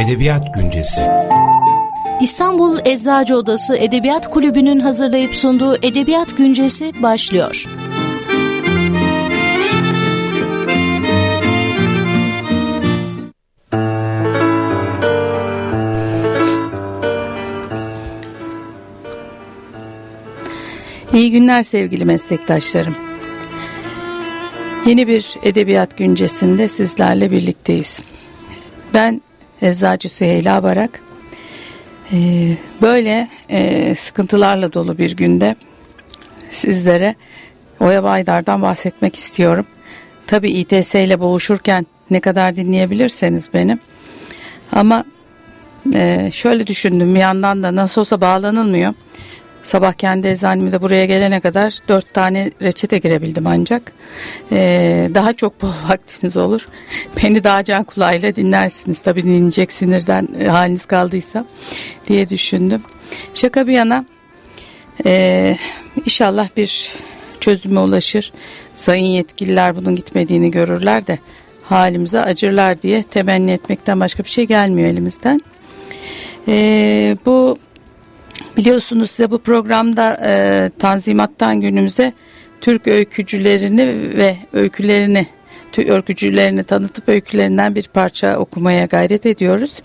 Edebiyat Güncesi İstanbul Eczacı Odası Edebiyat Kulübü'nün hazırlayıp sunduğu Edebiyat Güncesi başlıyor. İyi günler sevgili meslektaşlarım. Yeni bir edebiyat güncesinde sizlerle birlikteyiz. Ben Eczacı Süheyla Barak. Ee, böyle e, sıkıntılarla dolu bir günde sizlere Oya Baydar'dan bahsetmek istiyorum. Tabi İTS ile boğuşurken ne kadar dinleyebilirseniz beni. Ama e, şöyle düşündüm bir yandan da nasıl olsa bağlanılmıyor. Sabah kendi eczanemi buraya gelene kadar dört tane reçete girebildim ancak. Ee, daha çok bol vaktiniz olur. Beni daha can kulağıyla dinlersiniz. Tabii dinleyecek sinirden e, haliniz kaldıysa diye düşündüm. Şaka bir yana e, inşallah bir çözüme ulaşır. Sayın yetkililer bunun gitmediğini görürler de halimize acırlar diye temenni etmekten başka bir şey gelmiyor elimizden. E, bu Biliyorsunuz size bu programda e, Tanzimat'tan günümüze Türk öykücülerini ve öykülerini Türk öykücülerini tanıtıp öykülerinden bir parça okumaya gayret ediyoruz.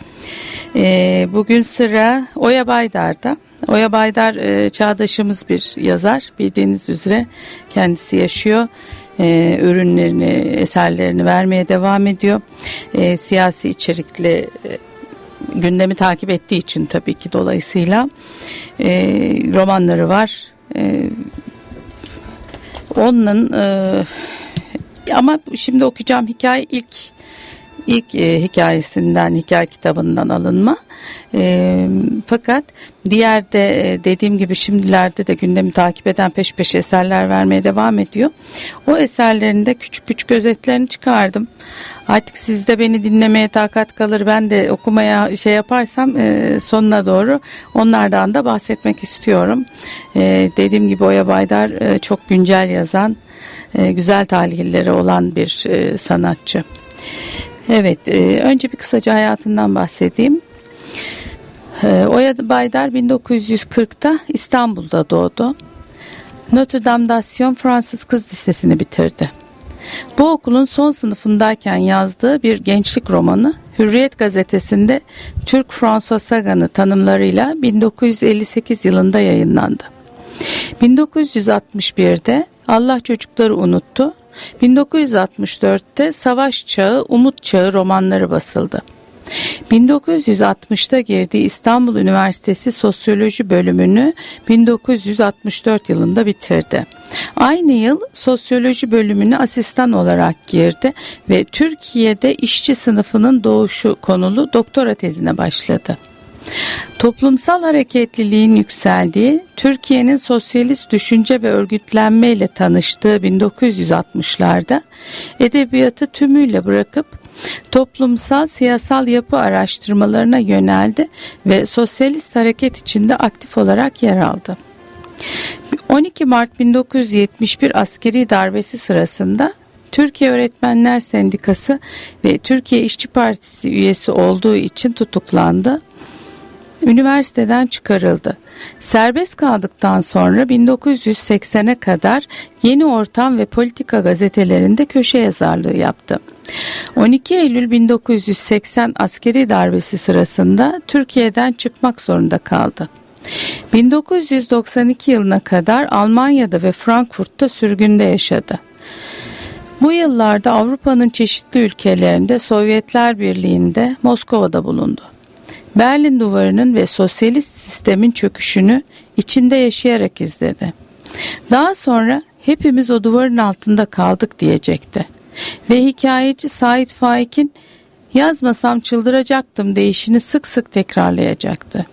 E, bugün sıra Oya Baydar'da. Oya Baydar e, çağdaşımız bir yazar bildiğiniz üzere kendisi yaşıyor. E, ürünlerini, eserlerini vermeye devam ediyor. E, siyasi içerikli e, gündemi takip ettiği için tabii ki dolayısıyla e, romanları var. E, onun e, ama şimdi okuyacağım hikaye ilk ilk e, hikayesinden, hikaye kitabından alınma. E, fakat diğer de e, dediğim gibi şimdilerde de gündemi takip eden peş peşe eserler vermeye devam ediyor. O eserlerinde küçük küçük özetlerini çıkardım. Artık sizde beni dinlemeye takat kalır. Ben de okumaya şey yaparsam e, sonuna doğru onlardan da bahsetmek istiyorum. E, dediğim gibi Oya Baydar e, çok güncel yazan, e, güzel talihleri olan bir e, sanatçı. Evet, e, önce bir kısaca hayatından bahsedeyim. E, Oya Baydar 1940'ta İstanbul'da doğdu. Notre Dame d'Assion Fransız Kız Lisesi'ni bitirdi. Bu okulun son sınıfındayken yazdığı bir gençlik romanı Hürriyet gazetesinde Türk François Sagan'ı tanımlarıyla 1958 yılında yayınlandı. 1961'de Allah çocukları unuttu 1964'te Savaş Çağı, Umut Çağı romanları basıldı. 1960'ta girdiği İstanbul Üniversitesi Sosyoloji bölümünü 1964 yılında bitirdi. Aynı yıl sosyoloji bölümüne asistan olarak girdi ve Türkiye'de işçi sınıfının doğuşu konulu doktora tezine başladı. Toplumsal hareketliliğin yükseldiği, Türkiye'nin sosyalist düşünce ve örgütlenme ile tanıştığı 1960'larda edebiyatı tümüyle bırakıp toplumsal siyasal yapı araştırmalarına yöneldi ve sosyalist hareket içinde aktif olarak yer aldı. 12 Mart 1971 askeri darbesi sırasında Türkiye Öğretmenler Sendikası ve Türkiye İşçi Partisi üyesi olduğu için tutuklandı üniversiteden çıkarıldı. Serbest kaldıktan sonra 1980'e kadar Yeni Ortam ve Politika gazetelerinde köşe yazarlığı yaptı. 12 Eylül 1980 askeri darbesi sırasında Türkiye'den çıkmak zorunda kaldı. 1992 yılına kadar Almanya'da ve Frankfurt'ta sürgünde yaşadı. Bu yıllarda Avrupa'nın çeşitli ülkelerinde Sovyetler Birliği'nde Moskova'da bulundu. Berlin duvarının ve sosyalist sistemin çöküşünü içinde yaşayarak izledi. Daha sonra hepimiz o duvarın altında kaldık diyecekti. Ve hikayeci Sait Faik'in yazmasam çıldıracaktım deyişini sık sık tekrarlayacaktı.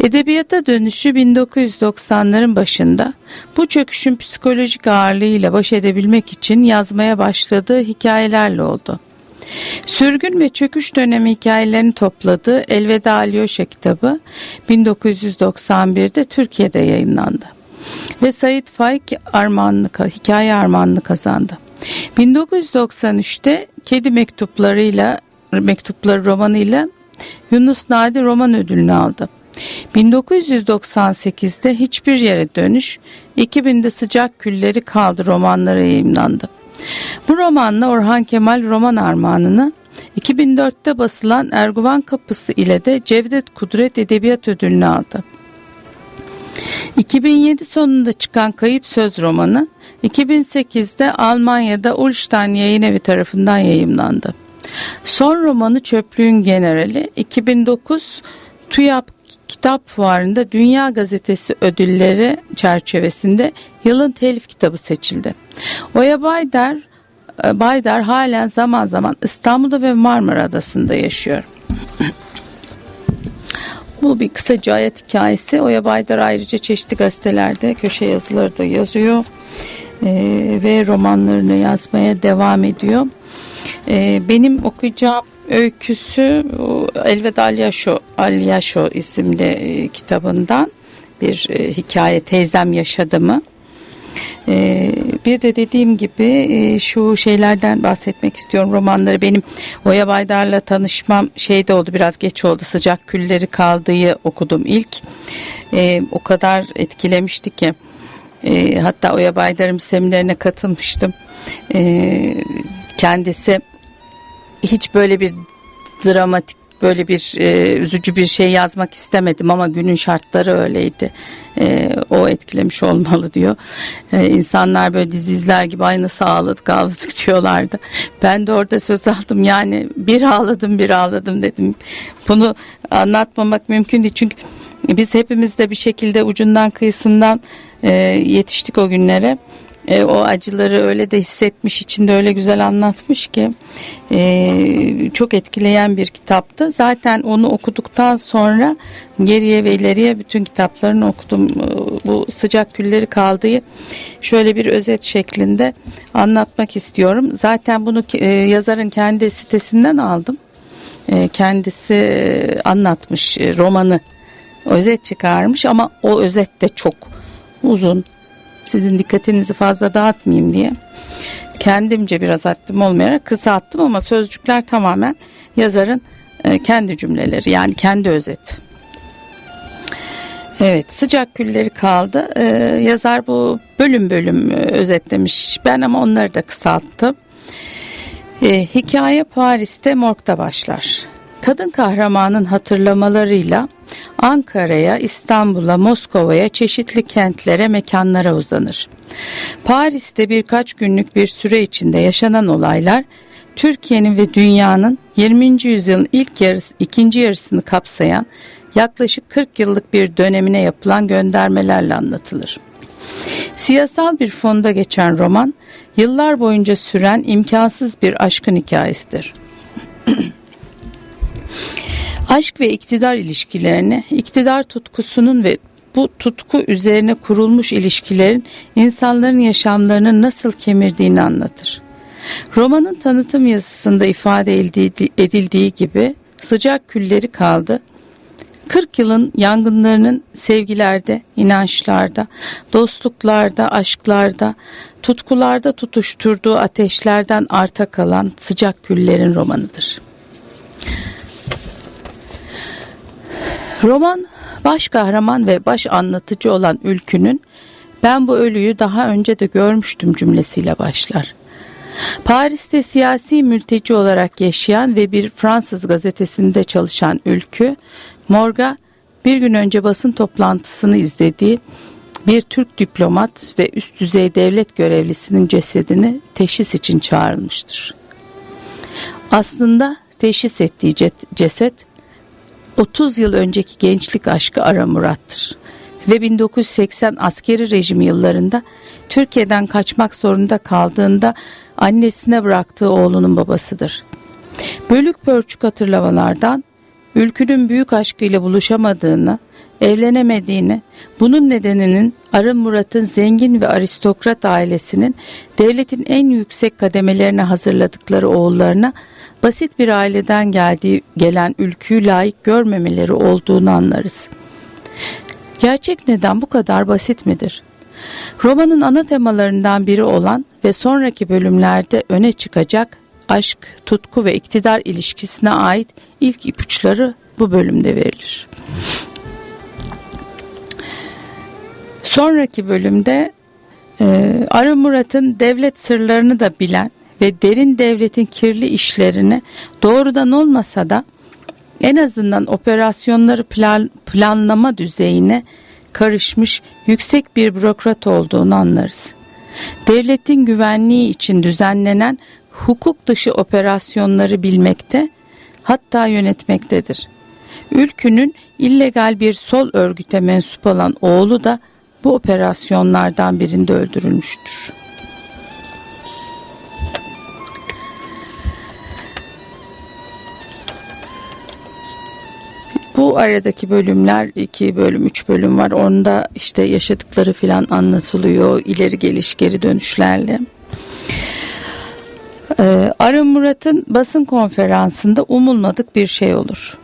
Edebiyata dönüşü 1990'ların başında bu çöküşün psikolojik ağırlığıyla baş edebilmek için yazmaya başladığı hikayelerle oldu. Sürgün ve çöküş dönemi hikayelerini topladığı Elveda Alyoşa kitabı 1991'de Türkiye'de yayınlandı. Ve Sayit Faik armağanını, hikaye armağanını kazandı. 1993'te Kedi Mektuplarıyla mektupları romanıyla Yunus Nadi roman ödülünü aldı. 1998'de Hiçbir Yere Dönüş, 2000'de Sıcak Külleri Kaldı romanları yayımlandı. Bu romanla Orhan Kemal roman armağanını 2004'te basılan Erguvan Kapısı ile de Cevdet Kudret Edebiyat Ödülünü aldı. 2007 sonunda çıkan Kayıp Söz romanı 2008'de Almanya'da Ulstein Yayın Evi tarafından yayımlandı. Son romanı Çöplüğün Generali 2009 TÜYAP Kitap Fuarı'nda Dünya Gazetesi ödülleri çerçevesinde yılın telif kitabı seçildi. Oya Baydar, e, Baydar halen zaman zaman İstanbul'da ve Marmara Adası'nda yaşıyor. Bu bir kısaca hayat hikayesi. Oya Baydar ayrıca çeşitli gazetelerde köşe yazıları da yazıyor. Ee, ve romanlarını yazmaya devam ediyor. Ee, benim okuyacağım öyküsü Elveda Alyaşo, Alyaşo isimli e, kitabından bir e, hikaye teyzem yaşadı mı? Ee, bir de dediğim gibi e, şu şeylerden bahsetmek istiyorum. Romanları benim Oya Baydar'la tanışmam şeyde oldu biraz geç oldu. Sıcak külleri kaldığı okudum ilk. Ee, o kadar etkilemişti ki. E, hatta Oya Baydar'ın seminerine katılmıştım. Ee, kendisi hiç böyle bir dramatik böyle bir e, üzücü bir şey yazmak istemedim ama günün şartları öyleydi. E, o etkilemiş olmalı diyor. E, insanlar böyle dizi izler gibi aynı ağladık ağladık diyorlardı. Ben de orada söz aldım yani bir ağladım bir ağladım dedim. Bunu anlatmamak mümkün değil çünkü biz hepimiz de bir şekilde ucundan kıyısından e, yetiştik o günlere e, o acıları öyle de hissetmiş içinde öyle güzel anlatmış ki e, çok etkileyen bir kitaptı. Zaten onu okuduktan sonra geriye ve ileriye bütün kitaplarını okudum. Bu sıcak külleri kaldığı şöyle bir özet şeklinde anlatmak istiyorum. Zaten bunu e, yazarın kendi sitesinden aldım. E, kendisi anlatmış e, romanı özet çıkarmış ama o özet de çok uzun sizin dikkatinizi fazla dağıtmayayım diye kendimce biraz attım olmayarak kısa attım ama sözcükler tamamen yazarın e, kendi cümleleri yani kendi özet. Evet sıcak külleri kaldı. Ee, yazar bu bölüm bölüm e, özetlemiş. Ben ama onları da kısalttım. Ee, hikaye Paris'te morgda başlar. Kadın kahramanın hatırlamalarıyla Ankara'ya, İstanbul'a, Moskova'ya, çeşitli kentlere, mekanlara uzanır. Paris'te birkaç günlük bir süre içinde yaşanan olaylar Türkiye'nin ve dünyanın 20. yüzyılın ilk yarısı, ikinci yarısını kapsayan yaklaşık 40 yıllık bir dönemine yapılan göndermelerle anlatılır. Siyasal bir fonda geçen roman, yıllar boyunca süren imkansız bir aşkın hikayesidir. Aşk ve iktidar ilişkilerini, iktidar tutkusunun ve bu tutku üzerine kurulmuş ilişkilerin insanların yaşamlarını nasıl kemirdiğini anlatır. Romanın tanıtım yazısında ifade edildiği gibi sıcak külleri kaldı. 40 yılın yangınlarının sevgilerde, inançlarda, dostluklarda, aşklarda, tutkularda tutuşturduğu ateşlerden arta kalan sıcak küllerin romanıdır. Roman baş kahraman ve baş anlatıcı olan Ülkü'nün ben bu ölüyü daha önce de görmüştüm cümlesiyle başlar. Paris'te siyasi mülteci olarak yaşayan ve bir Fransız gazetesinde çalışan Ülkü, Morga bir gün önce basın toplantısını izlediği bir Türk diplomat ve üst düzey devlet görevlisinin cesedini teşhis için çağrılmıştır. Aslında teşhis ettiği ceset 30 yıl önceki gençlik aşkı Ara Murat'tır. Ve 1980 askeri rejim yıllarında Türkiye'den kaçmak zorunda kaldığında annesine bıraktığı oğlunun babasıdır. Bölük pörçük hatırlamalardan ülkünün büyük aşkıyla buluşamadığını, evlenemediğini, bunun nedeninin Arı Murat'ın zengin ve aristokrat ailesinin devletin en yüksek kademelerine hazırladıkları oğullarına basit bir aileden geldiği gelen ülküyü layık görmemeleri olduğunu anlarız. Gerçek neden bu kadar basit midir? Romanın ana temalarından biri olan ve sonraki bölümlerde öne çıkacak aşk, tutku ve iktidar ilişkisine ait ilk ipuçları bu bölümde verilir. Sonraki bölümde e, Arı Murat'ın devlet sırlarını da bilen ve derin devletin kirli işlerini doğrudan olmasa da en azından operasyonları plan, planlama düzeyine karışmış yüksek bir bürokrat olduğunu anlarız. Devletin güvenliği için düzenlenen hukuk dışı operasyonları bilmekte hatta yönetmektedir. Ülkünün illegal bir sol örgüte mensup olan oğlu da bu operasyonlardan birinde öldürülmüştür. Bu aradaki bölümler iki bölüm üç bölüm var. Onda işte yaşadıkları filan anlatılıyor. ileri geliş geri dönüşlerle. Ee, Arı Murat'ın basın konferansında umulmadık bir şey olur.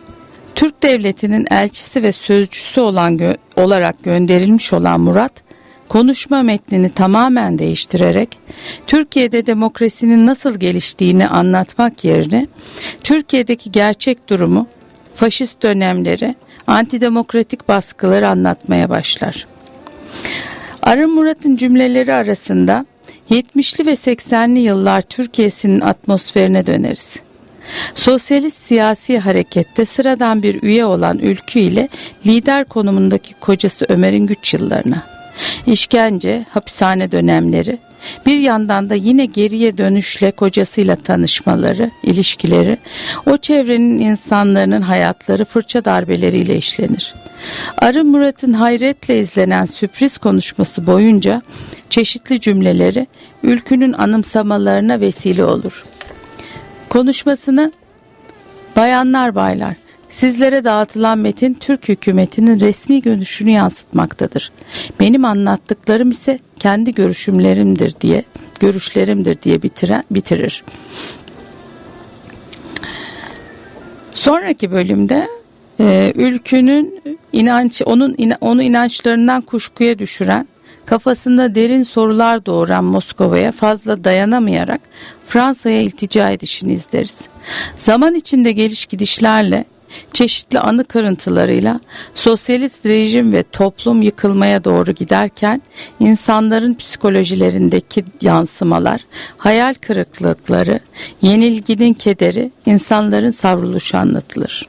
Türk Devleti'nin elçisi ve sözcüsü olan gö olarak gönderilmiş olan Murat, konuşma metnini tamamen değiştirerek Türkiye'de demokrasinin nasıl geliştiğini anlatmak yerine Türkiye'deki gerçek durumu, faşist dönemleri, antidemokratik baskıları anlatmaya başlar. Arın Murat'ın cümleleri arasında 70'li ve 80'li yıllar Türkiye'sinin atmosferine döneriz. Sosyalist siyasi harekette sıradan bir üye olan Ülkü ile lider konumundaki kocası Ömer'in güç yıllarına, işkence, hapishane dönemleri, bir yandan da yine geriye dönüşle kocasıyla tanışmaları, ilişkileri, o çevrenin insanların hayatları fırça darbeleriyle işlenir. Arı Murat'ın hayretle izlenen sürpriz konuşması boyunca çeşitli cümleleri ülkünün anımsamalarına vesile olur. Konuşmasını bayanlar baylar Sizlere dağıtılan metin Türk hükümetinin resmi görüşünü yansıtmaktadır. Benim anlattıklarım ise kendi görüşümlerimdir diye, görüşlerimdir diye bitiren, bitirir. Sonraki bölümde e, ülkünün inanç, onun onu inançlarından kuşkuya düşüren, kafasında derin sorular doğuran Moskova'ya fazla dayanamayarak Fransa'ya iltica edişini izleriz. Zaman içinde geliş gidişlerle çeşitli anı kırıntılarıyla sosyalist rejim ve toplum yıkılmaya doğru giderken insanların psikolojilerindeki yansımalar, hayal kırıklıkları, yenilginin kederi, insanların savruluşu anlatılır.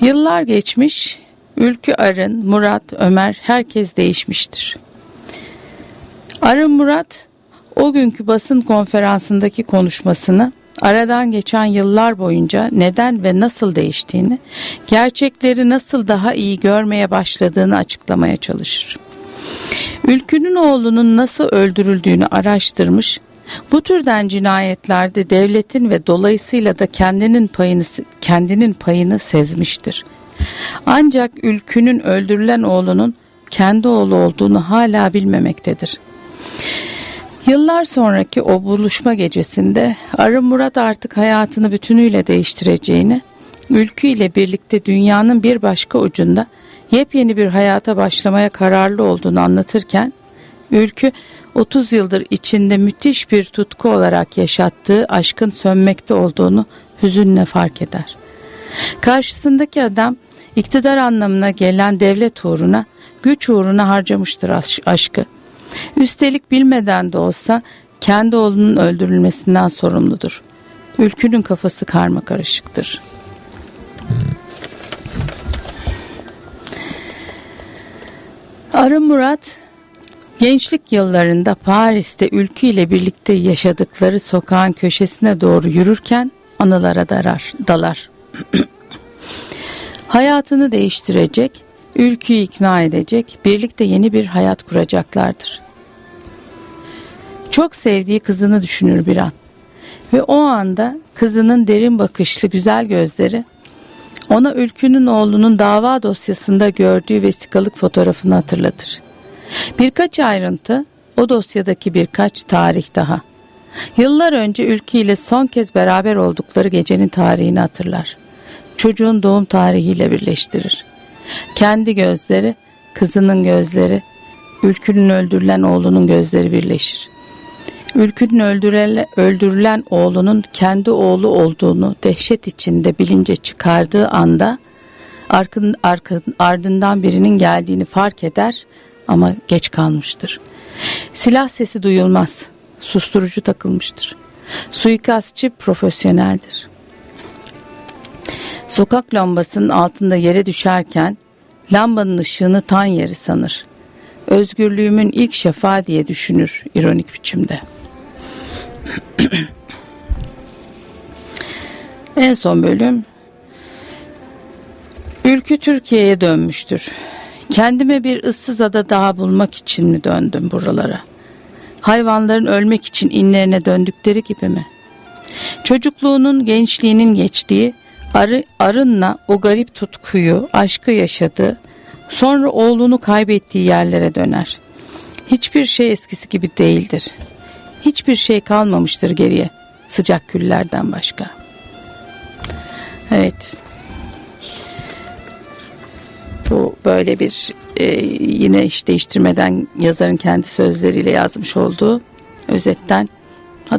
Yıllar geçmiş, Ülkü Arın, Murat, Ömer herkes değişmiştir. Arın Murat o günkü basın konferansındaki konuşmasını aradan geçen yıllar boyunca neden ve nasıl değiştiğini, gerçekleri nasıl daha iyi görmeye başladığını açıklamaya çalışır. Ülkünün oğlunun nasıl öldürüldüğünü araştırmış, bu türden cinayetlerde devletin ve dolayısıyla da kendinin payını kendinin payını sezmiştir. Ancak ülkünün öldürülen oğlunun kendi oğlu olduğunu hala bilmemektedir. Yıllar sonraki o buluşma gecesinde Arı Murat artık hayatını bütünüyle değiştireceğini, ülkü ile birlikte dünyanın bir başka ucunda yepyeni bir hayata başlamaya kararlı olduğunu anlatırken, Ülkü 30 yıldır içinde müthiş bir tutku olarak yaşattığı aşkın sönmekte olduğunu hüzünle fark eder. Karşısındaki adam iktidar anlamına gelen devlet uğruna, güç uğruna harcamıştır aşkı. Üstelik bilmeden de olsa kendi oğlunun öldürülmesinden sorumludur. Ülkünün kafası karma karışıktır. Arı Murat gençlik yıllarında Paris'te Ülkü ile birlikte yaşadıkları sokağın köşesine doğru yürürken anılara darar, dalar. Hayatını değiştirecek, Ülkü'yü ikna edecek, birlikte yeni bir hayat kuracaklardır. Çok sevdiği kızını düşünür bir an. Ve o anda kızının derin bakışlı güzel gözleri ona Ülkü'nün oğlunun dava dosyasında gördüğü vesikalık fotoğrafını hatırlatır. Birkaç ayrıntı, o dosyadaki birkaç tarih daha. Yıllar önce Ülkü ile son kez beraber oldukları gecenin tarihini hatırlar. Çocuğun doğum tarihiyle birleştirir. Kendi gözleri, kızının gözleri, Ülkü'nün öldürülen oğlunun gözleri birleşir. Ülkünün öldürülen, öldürülen oğlunun kendi oğlu olduğunu dehşet içinde bilince çıkardığı anda arkın, arkın, ardından birinin geldiğini fark eder ama geç kalmıştır. Silah sesi duyulmaz. Susturucu takılmıştır. Suikastçı profesyoneldir. Sokak lambasının altında yere düşerken lambanın ışığını tan yeri sanır. Özgürlüğümün ilk şefa diye düşünür ironik biçimde. en son bölüm Ülkü Türkiye'ye dönmüştür. Kendime bir ıssız ada daha bulmak için mi döndüm buralara? Hayvanların ölmek için inlerine döndükleri gibi mi? Çocukluğunun, gençliğinin geçtiği, arı, arınla o garip tutkuyu, aşkı yaşadı, sonra oğlunu kaybettiği yerlere döner. Hiçbir şey eskisi gibi değildir. Hiçbir şey kalmamıştır geriye, sıcak küllerden başka. Evet, bu böyle bir e, yine iş değiştirmeden yazarın kendi sözleriyle yazmış olduğu özetten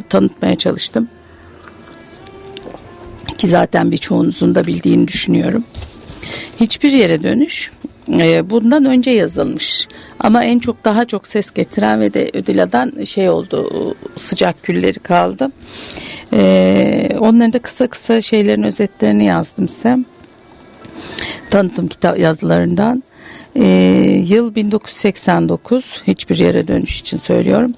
tanıtmaya çalıştım. Ki zaten birçoğunuzun da bildiğini düşünüyorum. Hiçbir yere dönüş e, bundan önce yazılmış. Ama en çok daha çok ses getiren ve de ödül alan şey oldu sıcak külleri kaldı. E, onların da kısa kısa şeylerin özetlerini yazdım size tanıtım kitap yazılarından. Ee, yıl 1989 hiçbir yere dönüş için söylüyorum.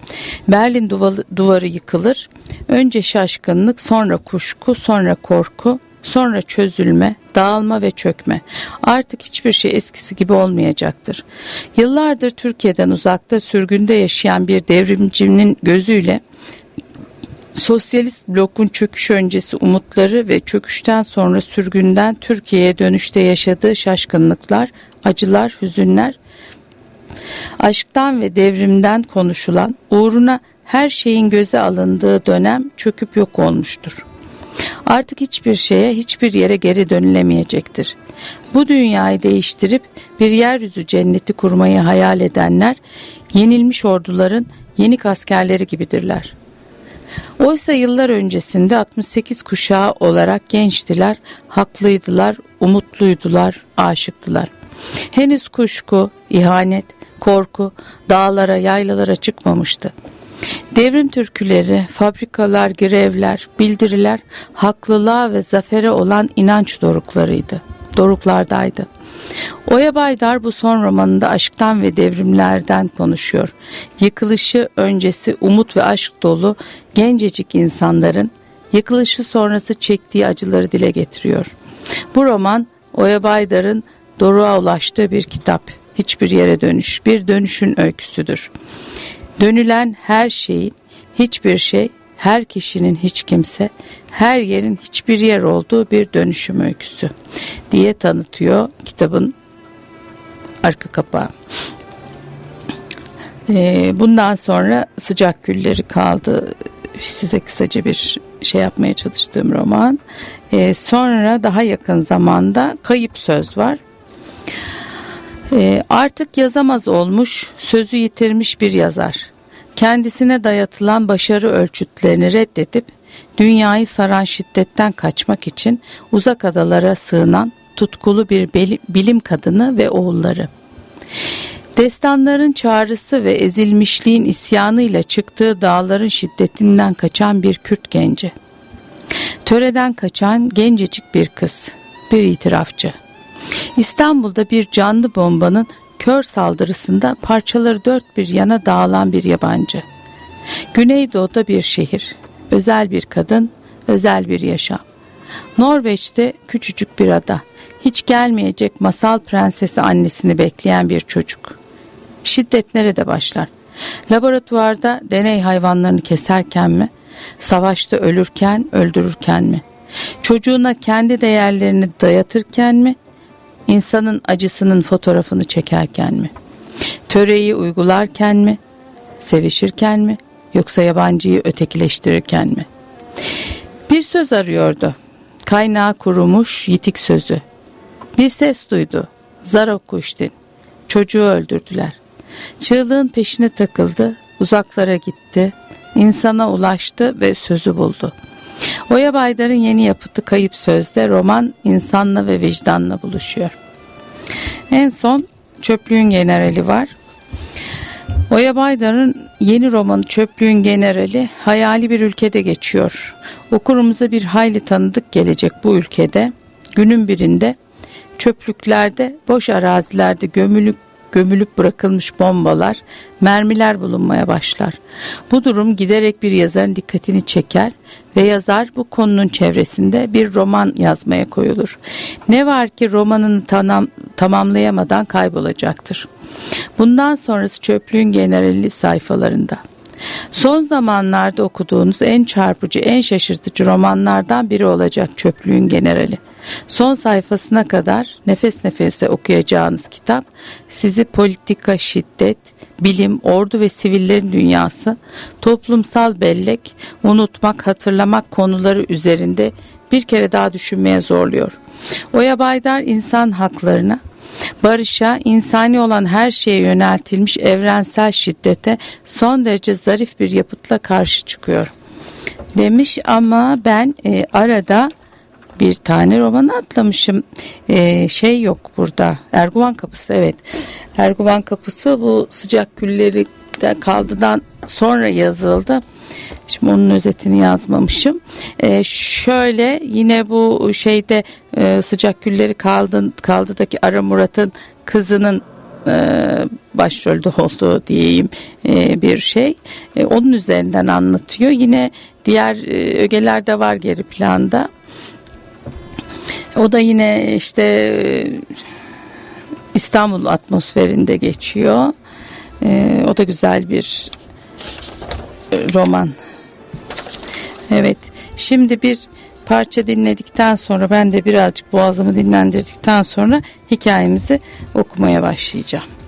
Berlin duvarı, duvarı yıkılır. Önce şaşkınlık, sonra kuşku, sonra korku, sonra çözülme, dağılma ve çökme. Artık hiçbir şey eskisi gibi olmayacaktır. Yıllardır Türkiye'den uzakta sürgünde yaşayan bir devrimcinin gözüyle Sosyalist blokun çöküş öncesi umutları ve çöküşten sonra sürgünden Türkiye'ye dönüşte yaşadığı şaşkınlıklar, acılar, hüzünler, aşktan ve devrimden konuşulan, uğruna her şeyin göze alındığı dönem çöküp yok olmuştur. Artık hiçbir şeye, hiçbir yere geri dönülemeyecektir. Bu dünyayı değiştirip bir yeryüzü cenneti kurmayı hayal edenler, yenilmiş orduların yenik askerleri gibidirler. Oysa yıllar öncesinde 68 kuşağı olarak gençtiler, haklıydılar, umutluydular, aşıktılar. Henüz kuşku, ihanet, korku dağlara, yaylalara çıkmamıştı. Devrim türküleri, fabrikalar, grevler, bildiriler haklılığa ve zafere olan inanç doruklarıydı. Doruklardaydı. Oya Baydar bu son romanında aşktan ve devrimlerden konuşuyor. Yıkılışı öncesi umut ve aşk dolu gencecik insanların yıkılışı sonrası çektiği acıları dile getiriyor. Bu roman Oya Baydar'ın doruğa ulaştığı bir kitap. Hiçbir yere dönüş, bir dönüşün öyküsüdür. Dönülen her şeyin, hiçbir şey, her kişinin hiç kimse, her yerin hiçbir yer olduğu bir dönüşüm öyküsü diye tanıtıyor kitabın arka kapağı. Ee, bundan sonra sıcak gülleri kaldı. Size kısaca bir şey yapmaya çalıştığım roman. Ee, sonra daha yakın zamanda Kayıp Söz var. Ee, artık yazamaz olmuş, sözü yitirmiş bir yazar. Kendisine dayatılan başarı ölçütlerini reddedip dünyayı saran şiddetten kaçmak için uzak adalara sığınan tutkulu bir bilim kadını ve oğulları. Destanların çağrısı ve ezilmişliğin isyanıyla çıktığı dağların şiddetinden kaçan bir Kürt genci. Töreden kaçan gencecik bir kız, bir itirafçı. İstanbul'da bir canlı bombanın kör saldırısında parçaları dört bir yana dağılan bir yabancı. Güneydoğu'da bir şehir, özel bir kadın, özel bir yaşam. Norveç'te küçücük bir ada, hiç gelmeyecek masal prensesi annesini bekleyen bir çocuk. Şiddet nerede başlar? Laboratuvarda deney hayvanlarını keserken mi? Savaşta ölürken, öldürürken mi? Çocuğuna kendi değerlerini dayatırken mi? İnsanın acısının fotoğrafını çekerken mi? Töreyi uygularken mi? Sevişirken mi? Yoksa yabancıyı ötekileştirirken mi? Bir söz arıyordu. Kaynağı kurumuş yitik sözü. Bir ses duydu. Zarokuştin. Çocuğu öldürdüler. Çığlığın peşine takıldı. Uzaklara gitti. insana ulaştı ve sözü buldu. Oya Baydar'ın yeni yapıtı Kayıp Söz'de roman insanla ve vicdanla buluşuyor. En son Çöplüğün Generali var. Oya Baydar'ın yeni romanı Çöplüğün Generali hayali bir ülkede geçiyor. Okurumuza bir hayli tanıdık gelecek bu ülkede. Günün birinde çöplüklerde, boş arazilerde gömülük gömülüp bırakılmış bombalar, mermiler bulunmaya başlar. Bu durum giderek bir yazarın dikkatini çeker ve yazar bu konunun çevresinde bir roman yazmaya koyulur. Ne var ki romanını tamam, tamamlayamadan kaybolacaktır. Bundan sonrası çöplüğün generali sayfalarında. Son zamanlarda okuduğunuz en çarpıcı, en şaşırtıcı romanlardan biri olacak Çöplüğün Generali. Son sayfasına kadar nefes nefese okuyacağınız kitap sizi politika, şiddet, bilim, ordu ve sivillerin dünyası, toplumsal bellek, unutmak, hatırlamak konuları üzerinde bir kere daha düşünmeye zorluyor. Oya Baydar insan haklarına, barışa, insani olan her şeye yöneltilmiş evrensel şiddete son derece zarif bir yapıtla karşı çıkıyor. Demiş ama ben e, arada bir tane romanı atlamışım. Ee, şey yok burada. Erguvan Kapısı evet. Erguvan Kapısı bu sıcak külleri kaldıdan sonra yazıldı. Şimdi onun özetini yazmamışım. Ee, şöyle yine bu şeyde e, sıcak külleri kaldı kaldıdaki Ara Murat'ın kızının e, başrolde olduğu diyeyim e, bir şey. E, onun üzerinden anlatıyor. Yine diğer e, ögeler de var geri planda. O da yine işte İstanbul atmosferinde geçiyor. E, o da güzel bir e, roman. Evet. Şimdi bir parça dinledikten sonra ben de birazcık boğazımı dinlendirdikten sonra hikayemizi okumaya başlayacağım.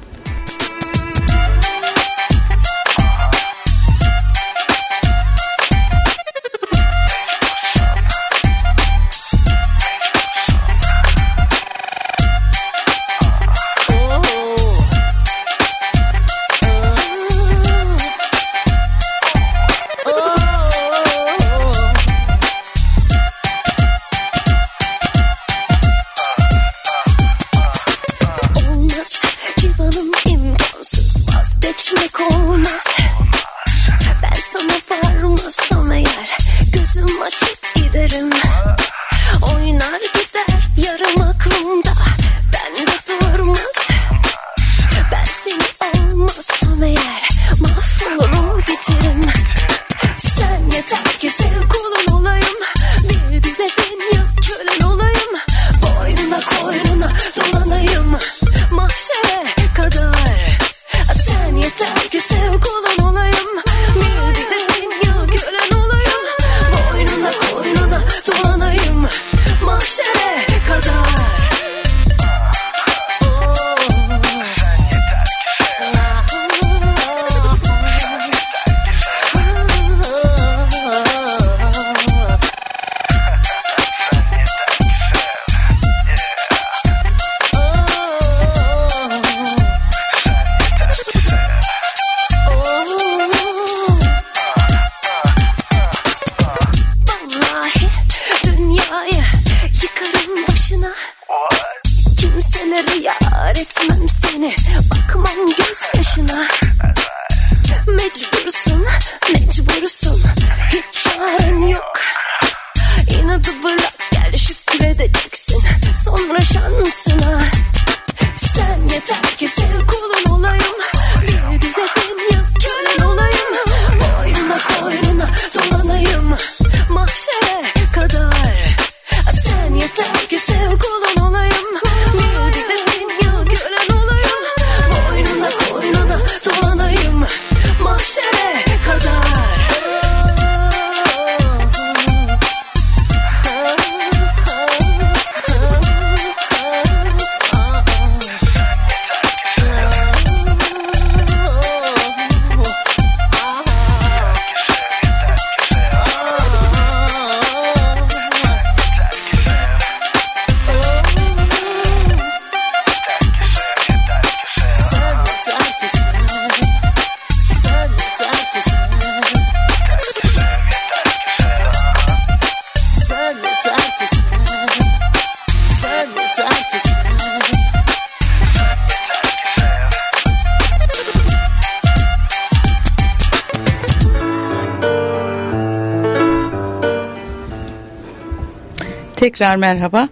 Tekrar merhaba.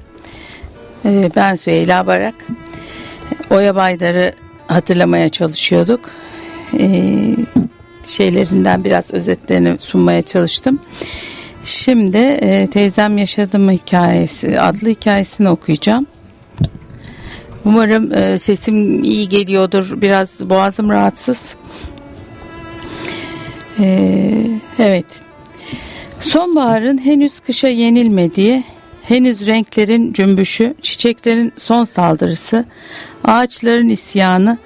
Ee, ben Süheyla Barak. Oya Baydar'ı hatırlamaya çalışıyorduk. Ee, şeylerinden biraz özetlerini sunmaya çalıştım. Şimdi e, teyzem yaşadı hikayesi adlı hikayesini okuyacağım. Umarım e, sesim iyi geliyordur. Biraz boğazım rahatsız. Ee, evet. Sonbaharın henüz kışa yenilmediği, henüz renklerin cümbüşü, çiçeklerin son saldırısı, ağaçların isyanı,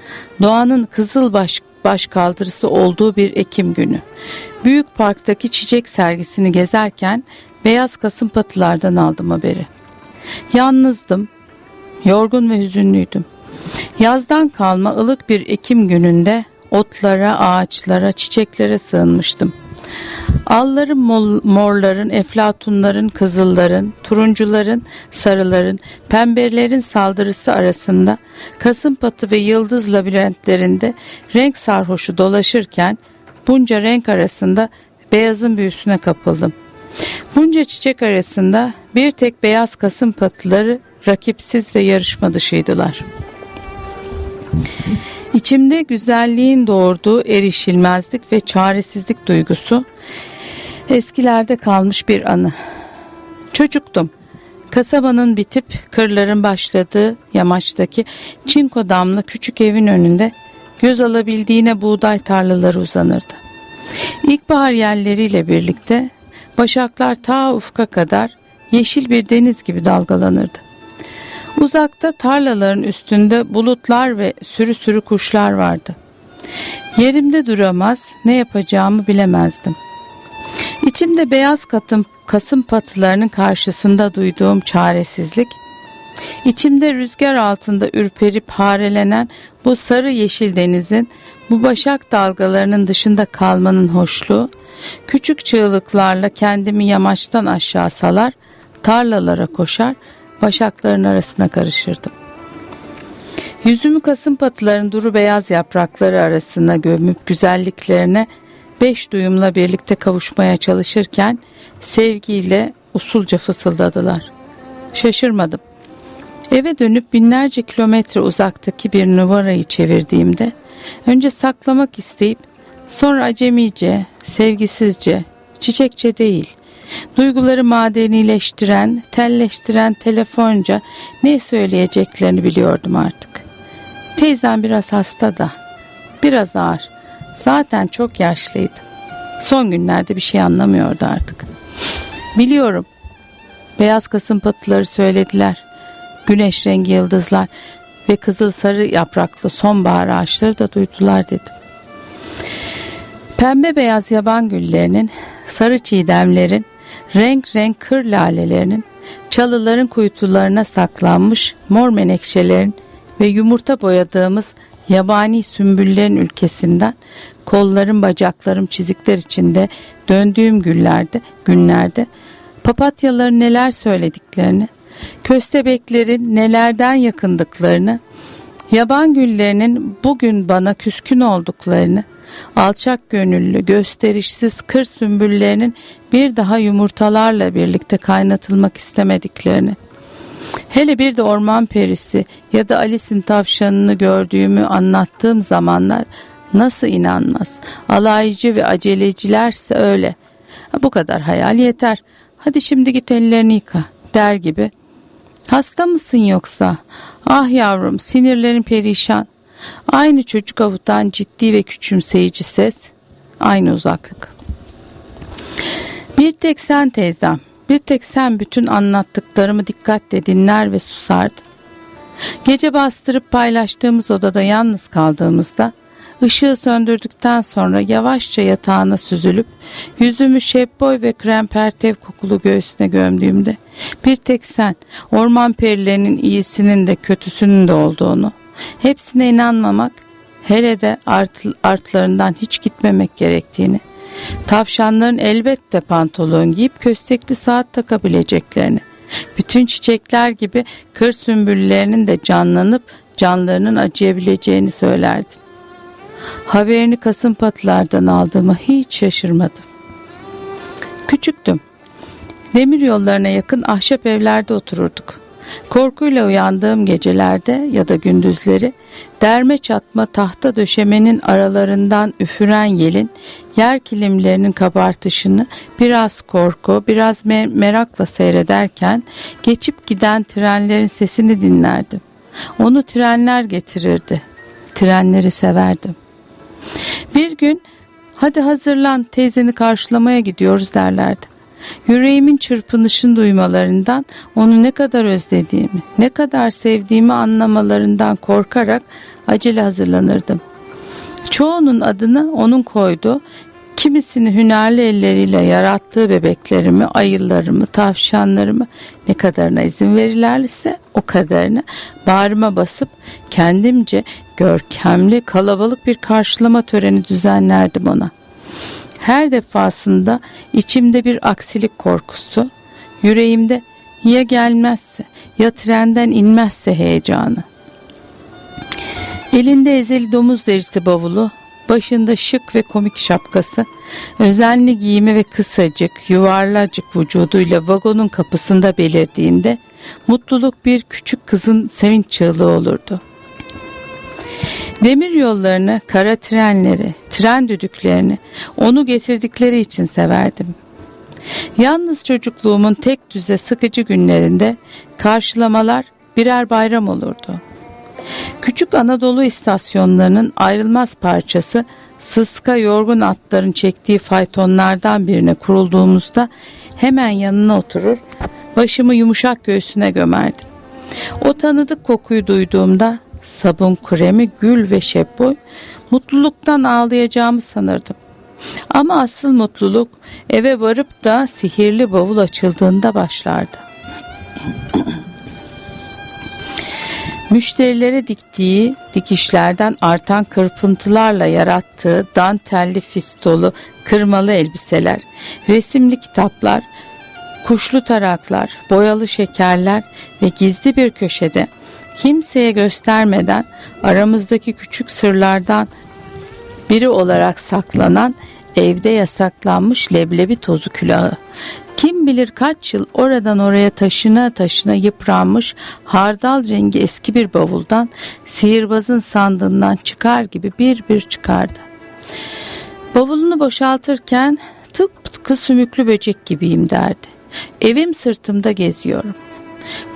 doğanın kızıl baş, baş kaldırısı olduğu bir Ekim günü. Büyük parktaki çiçek sergisini gezerken beyaz kasım patılardan aldım haberi. Yalnızdım, yorgun ve hüzünlüydüm. Yazdan kalma ılık bir Ekim gününde otlara, ağaçlara, çiçeklere sığınmıştım. Alların, morların, eflatunların, kızılların, turuncuların, sarıların, pembelerin saldırısı arasında kasım patı ve yıldız labirentlerinde renk sarhoşu dolaşırken bunca renk arasında beyazın büyüsüne kapıldım. Bunca çiçek arasında bir tek beyaz kasım patıları rakipsiz ve yarışma dışıydılar. İçimde güzelliğin doğurduğu erişilmezlik ve çaresizlik duygusu eskilerde kalmış bir anı. Çocuktum. Kasabanın bitip kırların başladığı yamaçtaki çinko damlı küçük evin önünde göz alabildiğine buğday tarlaları uzanırdı. İlkbahar yerleriyle birlikte başaklar ta ufka kadar yeşil bir deniz gibi dalgalanırdı. Uzakta tarlaların üstünde bulutlar ve sürü sürü kuşlar vardı. Yerimde duramaz, ne yapacağımı bilemezdim. İçimde beyaz katım, kasım patılarının karşısında duyduğum çaresizlik, içimde rüzgar altında ürperip harelenen bu sarı yeşil denizin, bu başak dalgalarının dışında kalmanın hoşluğu, küçük çığlıklarla kendimi yamaçtan aşağı salar, tarlalara koşar, başakların arasına karışırdım. Yüzümü kasım patıların duru beyaz yaprakları arasına gömüp güzelliklerine beş duyumla birlikte kavuşmaya çalışırken sevgiyle usulca fısıldadılar. Şaşırmadım. Eve dönüp binlerce kilometre uzaktaki bir numarayı çevirdiğimde önce saklamak isteyip sonra acemice, sevgisizce, çiçekçe değil, Duyguları madenileştiren, telleştiren telefonca ne söyleyeceklerini biliyordum artık. Teyzem biraz hasta da, biraz ağır. Zaten çok yaşlıydı. Son günlerde bir şey anlamıyordu artık. Biliyorum. Beyaz kasım patıları söylediler. Güneş rengi yıldızlar ve kızıl sarı yapraklı sonbahar ağaçları da duydular dedim. Pembe beyaz yaban güllerinin, sarı çiğdemlerin, renk renk kır lalelerinin, çalıların kuytularına saklanmış mor menekşelerin ve yumurta boyadığımız yabani sümbüllerin ülkesinden kollarım bacaklarım çizikler içinde döndüğüm günlerde, günlerde papatyaların neler söylediklerini, köstebeklerin nelerden yakındıklarını, yaban güllerinin bugün bana küskün olduklarını, alçak gönüllü, gösterişsiz kır sümbüllerinin bir daha yumurtalarla birlikte kaynatılmak istemediklerini, hele bir de orman perisi ya da Alice'in tavşanını gördüğümü anlattığım zamanlar nasıl inanmaz, alaycı ve acelecilerse öyle. Bu kadar hayal yeter, hadi şimdi git ellerini yıka der gibi. Hasta mısın yoksa? Ah yavrum sinirlerin perişan. Aynı çocuk avutan ciddi ve küçümseyici ses, aynı uzaklık. Bir tek sen teyzem, bir tek sen bütün anlattıklarımı dikkatle dinler ve susardın. Gece bastırıp paylaştığımız odada yalnız kaldığımızda ışığı söndürdükten sonra yavaşça yatağına süzülüp yüzümü şebboy ve krem pertev kokulu göğsüne gömdüğümde bir tek sen orman perilerinin iyisinin de kötüsünün de olduğunu Hepsine inanmamak, hele de art, artlarından hiç gitmemek gerektiğini, tavşanların elbette pantolon giyip köstekli saat takabileceklerini, bütün çiçekler gibi kır sümbüllerinin de canlanıp canlarının acıyabileceğini söylerdin. Haberini Kasımpatlardan aldığıma hiç şaşırmadım. Küçüktüm. Demir yollarına yakın ahşap evlerde otururduk. Korkuyla uyandığım gecelerde ya da gündüzleri derme çatma tahta döşemenin aralarından üfüren yelin yer kilimlerinin kabartışını biraz korku biraz me merakla seyrederken geçip giden trenlerin sesini dinlerdim. Onu trenler getirirdi. Trenleri severdim. Bir gün hadi hazırlan teyzeni karşılamaya gidiyoruz derlerdi. Yüreğimin çırpınışın duymalarından onu ne kadar özlediğimi, ne kadar sevdiğimi anlamalarından korkarak acele hazırlanırdım. Çoğunun adını onun koydu. Kimisini hünerli elleriyle yarattığı bebeklerimi, ayılarımı, tavşanlarımı ne kadarına izin verirlerse o kadarını bağrıma basıp kendimce görkemli kalabalık bir karşılama töreni düzenlerdim ona.'' Her defasında içimde bir aksilik korkusu, yüreğimde ya gelmezse ya trenden inmezse heyecanı. Elinde ezeli domuz derisi bavulu, başında şık ve komik şapkası, özenli giyimi ve kısacık, yuvarlacık vücuduyla vagonun kapısında belirdiğinde mutluluk bir küçük kızın sevinç çığlığı olurdu.'' Demir yollarını, kara trenleri, tren düdüklerini onu getirdikleri için severdim. Yalnız çocukluğumun tek düze sıkıcı günlerinde karşılamalar birer bayram olurdu. Küçük Anadolu istasyonlarının ayrılmaz parçası sıska yorgun atların çektiği faytonlardan birine kurulduğumuzda hemen yanına oturur, başımı yumuşak göğsüne gömerdim. O tanıdık kokuyu duyduğumda sabun kremi, gül ve şebboy mutluluktan ağlayacağımı sanırdım. Ama asıl mutluluk eve varıp da sihirli bavul açıldığında başlardı. Müşterilere diktiği dikişlerden artan kırpıntılarla yarattığı dantelli fistolu kırmalı elbiseler, resimli kitaplar, kuşlu taraklar, boyalı şekerler ve gizli bir köşede kimseye göstermeden aramızdaki küçük sırlardan biri olarak saklanan evde yasaklanmış leblebi tozu külahı. Kim bilir kaç yıl oradan oraya taşına taşına yıpranmış hardal rengi eski bir bavuldan sihirbazın sandığından çıkar gibi bir bir çıkardı. Bavulunu boşaltırken tıpkı sümüklü böcek gibiyim derdi. Evim sırtımda geziyorum.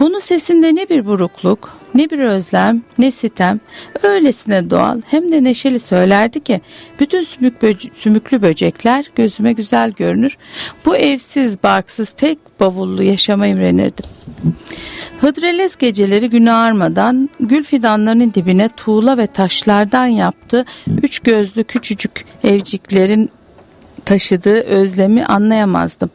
Bunu sesinde ne bir burukluk, ne bir özlem, ne sitem, öylesine doğal hem de neşeli söylerdi ki bütün sümük böce sümüklü böcekler gözüme güzel görünür. Bu evsiz, barksız tek bavullu yaşama imrenirdim. Hıdrellez geceleri günü ağarmadan gül fidanlarının dibine tuğla ve taşlardan yaptığı üç gözlü küçücük evciklerin taşıdığı özlemi anlayamazdım.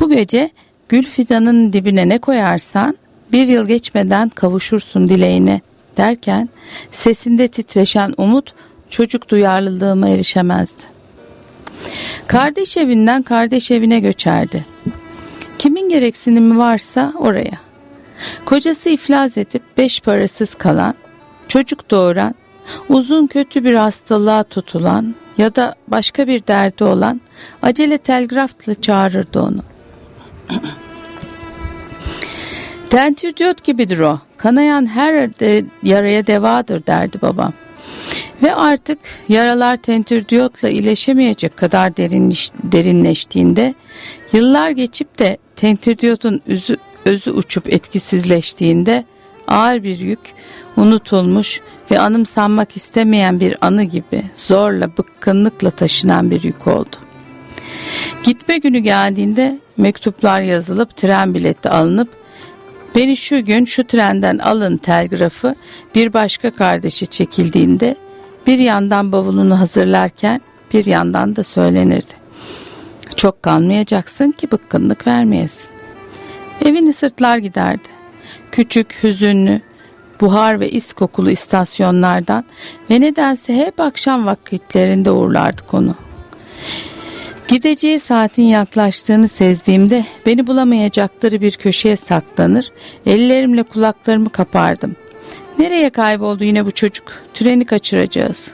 Bu gece gül fidanın dibine ne koyarsan bir yıl geçmeden kavuşursun dileğine derken sesinde titreşen umut çocuk duyarlılığıma erişemezdi. Kardeş evinden kardeş evine göçerdi. Kimin gereksinimi varsa oraya. Kocası iflas edip beş parasız kalan, çocuk doğuran, uzun kötü bir hastalığa tutulan ya da başka bir derdi olan acele telgrafla çağırırdı onu. Tentürdiyot gibidir o. Kanayan her de, yaraya devadır derdi babam. Ve artık yaralar tentürdiyotla iyileşemeyecek kadar derinleş, derinleştiğinde yıllar geçip de tentürdiyotun özü, özü uçup etkisizleştiğinde ağır bir yük unutulmuş ve anımsanmak istemeyen bir anı gibi zorla bıkkınlıkla taşınan bir yük oldu. Gitme günü geldiğinde mektuplar yazılıp tren bileti alınıp Beni şu gün şu trenden alın telgrafı bir başka kardeşi çekildiğinde bir yandan bavulunu hazırlarken bir yandan da söylenirdi. Çok kalmayacaksın ki bıkkınlık vermeyesin. Evini sırtlar giderdi. Küçük, hüzünlü, buhar ve is kokulu istasyonlardan ve nedense hep akşam vakitlerinde uğurlardık onu. Gideceği saatin yaklaştığını sezdiğimde beni bulamayacakları bir köşeye saklanır, ellerimle kulaklarımı kapardım. Nereye kayboldu yine bu çocuk? Treni kaçıracağız.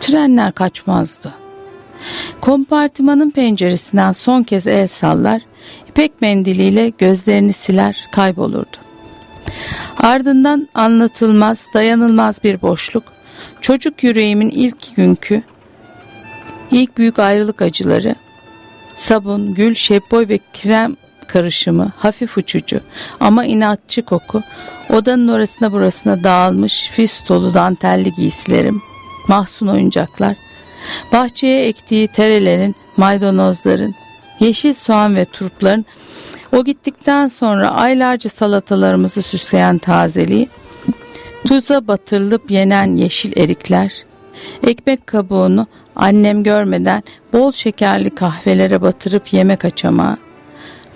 Trenler kaçmazdı. Kompartımanın penceresinden son kez el sallar, ipek mendiliyle gözlerini siler, kaybolurdu. Ardından anlatılmaz, dayanılmaz bir boşluk, çocuk yüreğimin ilk günkü, ilk büyük ayrılık acıları, sabun, gül, şebboy ve krem karışımı, hafif uçucu ama inatçı koku, odanın orasına burasına dağılmış fistolu dantelli giysilerim, mahzun oyuncaklar, bahçeye ektiği terelerin, maydanozların, yeşil soğan ve turpların o gittikten sonra aylarca salatalarımızı süsleyen tazeliği, tuza batırılıp yenen yeşil erikler, ekmek kabuğunu annem görmeden bol şekerli kahvelere batırıp yemek açama,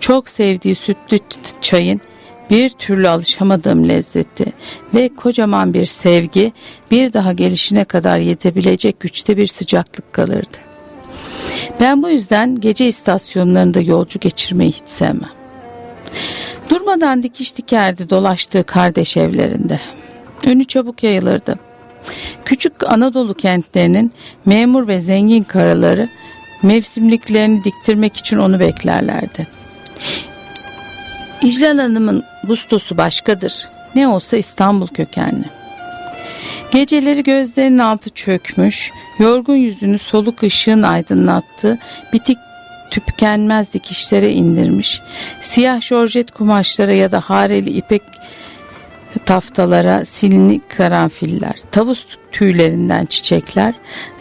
çok sevdiği sütlü çayın bir türlü alışamadığım lezzeti ve kocaman bir sevgi bir daha gelişine kadar yetebilecek güçte bir sıcaklık kalırdı. Ben bu yüzden gece istasyonlarında yolcu geçirmeyi hiç sevmem. Durmadan dikiş dikerdi dolaştığı kardeş evlerinde. Ünü çabuk yayılırdı. Küçük Anadolu kentlerinin memur ve zengin karaları mevsimliklerini diktirmek için onu beklerlerdi. İclal Hanım'ın gustosu başkadır. Ne olsa İstanbul kökenli. Geceleri gözlerinin altı çökmüş, yorgun yüzünü soluk ışığın aydınlattığı bitik tüpkenmez dikişlere indirmiş, siyah jorjet kumaşlara ya da hareli ipek taftalara silinlik karanfiller, tavus tüylerinden çiçekler,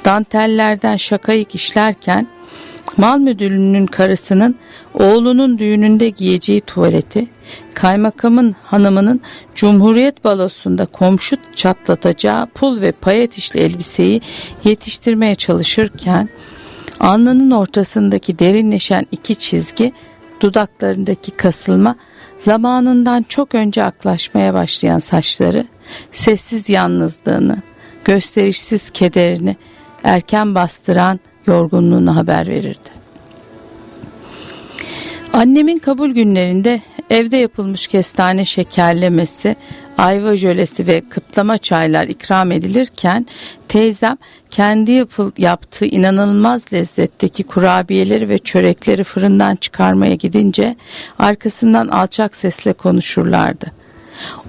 dantellerden şakayık işlerken mal müdürünün karısının oğlunun düğününde giyeceği tuvaleti, kaymakamın hanımının Cumhuriyet balosunda komşu çatlatacağı pul ve payet işli elbiseyi yetiştirmeye çalışırken alnının ortasındaki derinleşen iki çizgi, dudaklarındaki kasılma, zamanından çok önce aklaşmaya başlayan saçları, sessiz yalnızlığını, gösterişsiz kederini erken bastıran yorgunluğunu haber verirdi. Annemin kabul günlerinde evde yapılmış kestane şekerlemesi, ayva jölesi ve kıtlama çaylar ikram edilirken teyzem kendi yapıl, yaptığı inanılmaz lezzetteki kurabiyeleri ve çörekleri fırından çıkarmaya gidince arkasından alçak sesle konuşurlardı.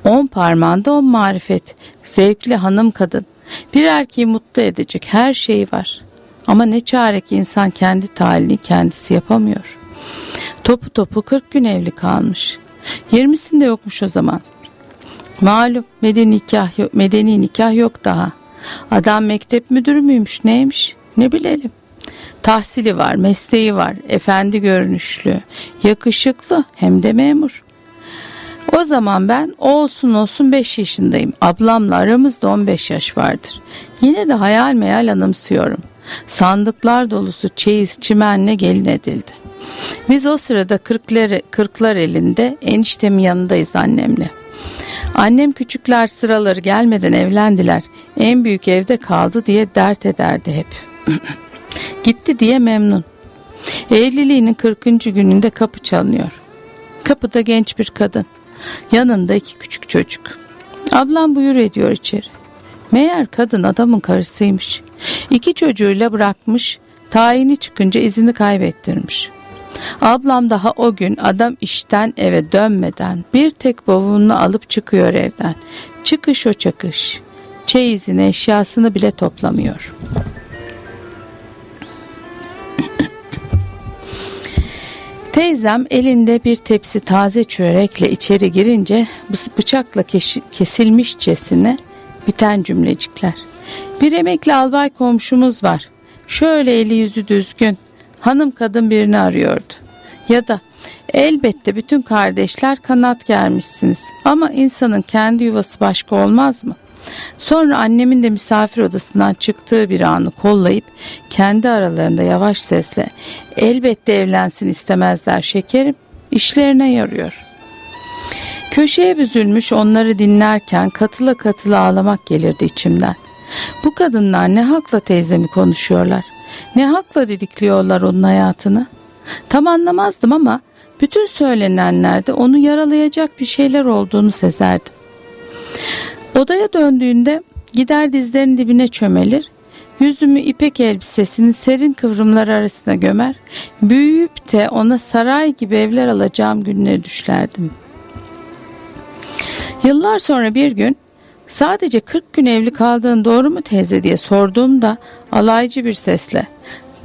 On parmağında on marifet, zevkli hanım kadın, bir erkeği mutlu edecek her şeyi var. Ama ne çare ki insan kendi talihini kendisi yapamıyor. Topu topu 40 gün evli kalmış. 20'sinde yokmuş o zaman. Malum medeni nikah, yok, medeni nikah yok daha. Adam mektep müdürü müymüş neymiş ne bilelim. Tahsili var, mesleği var, efendi görünüşlü, yakışıklı hem de memur. O zaman ben olsun olsun 5 yaşındayım. Ablamla aramızda 15 yaş vardır. Yine de hayal meyal anımsıyorum. Sandıklar dolusu çeyiz çimenle gelin edildi. Biz o sırada kırklar, kırklar elinde eniştemin yanındayız annemle. Annem küçükler sıraları gelmeden evlendiler. En büyük evde kaldı diye dert ederdi hep. Gitti diye memnun. Evliliğinin 40. gününde kapı çalınıyor. Kapıda genç bir kadın. Yanında iki küçük çocuk. Ablam buyur ediyor içeri. Meğer kadın adamın karısıymış. İki çocuğuyla bırakmış, tayini çıkınca izini kaybettirmiş. Ablam daha o gün adam işten eve dönmeden bir tek bavulunu alıp çıkıyor evden. Çıkış o çakış. Çeyizini eşyasını bile toplamıyor. Teyzem elinde bir tepsi taze çörekle içeri girince bıçakla kesilmişçesine biten cümlecikler. Bir emekli albay komşumuz var. Şöyle eli yüzü düzgün. Hanım kadın birini arıyordu. Ya da elbette bütün kardeşler kanat germişsiniz. Ama insanın kendi yuvası başka olmaz mı? Sonra annemin de misafir odasından çıktığı bir anı kollayıp kendi aralarında yavaş sesle elbette evlensin istemezler şekerim işlerine yarıyor. Köşeye büzülmüş onları dinlerken katıla katıla ağlamak gelirdi içimden. Bu kadınlar ne hakla teyzemi konuşuyorlar. Ne hakla didikliyorlar onun hayatını. Tam anlamazdım ama bütün söylenenlerde onu yaralayacak bir şeyler olduğunu sezerdim. Odaya döndüğünde gider dizlerin dibine çömelir, Yüzümü ipek elbisesinin serin kıvrımlar arasına gömer, büyüyüp de ona saray gibi evler alacağım günleri düşlerdim. Yıllar sonra bir gün sadece 40 gün evli kaldığın doğru mu teyze diye sorduğumda alaycı bir sesle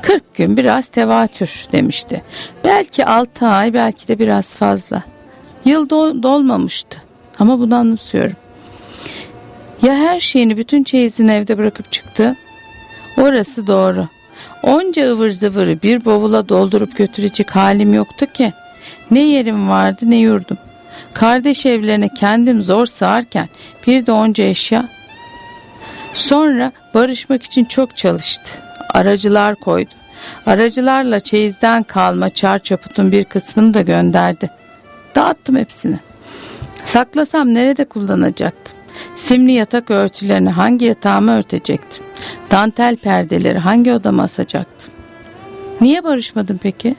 40 gün biraz tevatür demişti. Belki 6 ay belki de biraz fazla. Yıl dol dolmamıştı ama bunu anımsıyorum. Ya her şeyini bütün çeyizini evde bırakıp çıktı? Orası doğru. Onca ıvır zıvırı bir bavula doldurup götürecek halim yoktu ki. Ne yerim vardı ne yurdum. Kardeş evlerine kendim zor sığarken bir de onca eşya. Sonra barışmak için çok çalıştı. Aracılar koydu. Aracılarla çeyizden kalma çar çaputun bir kısmını da gönderdi. Dağıttım hepsini. Saklasam nerede kullanacaktım? Simli yatak örtülerini hangi yatağıma örtecektim? Dantel perdeleri hangi odama asacaktım? Niye barışmadın peki?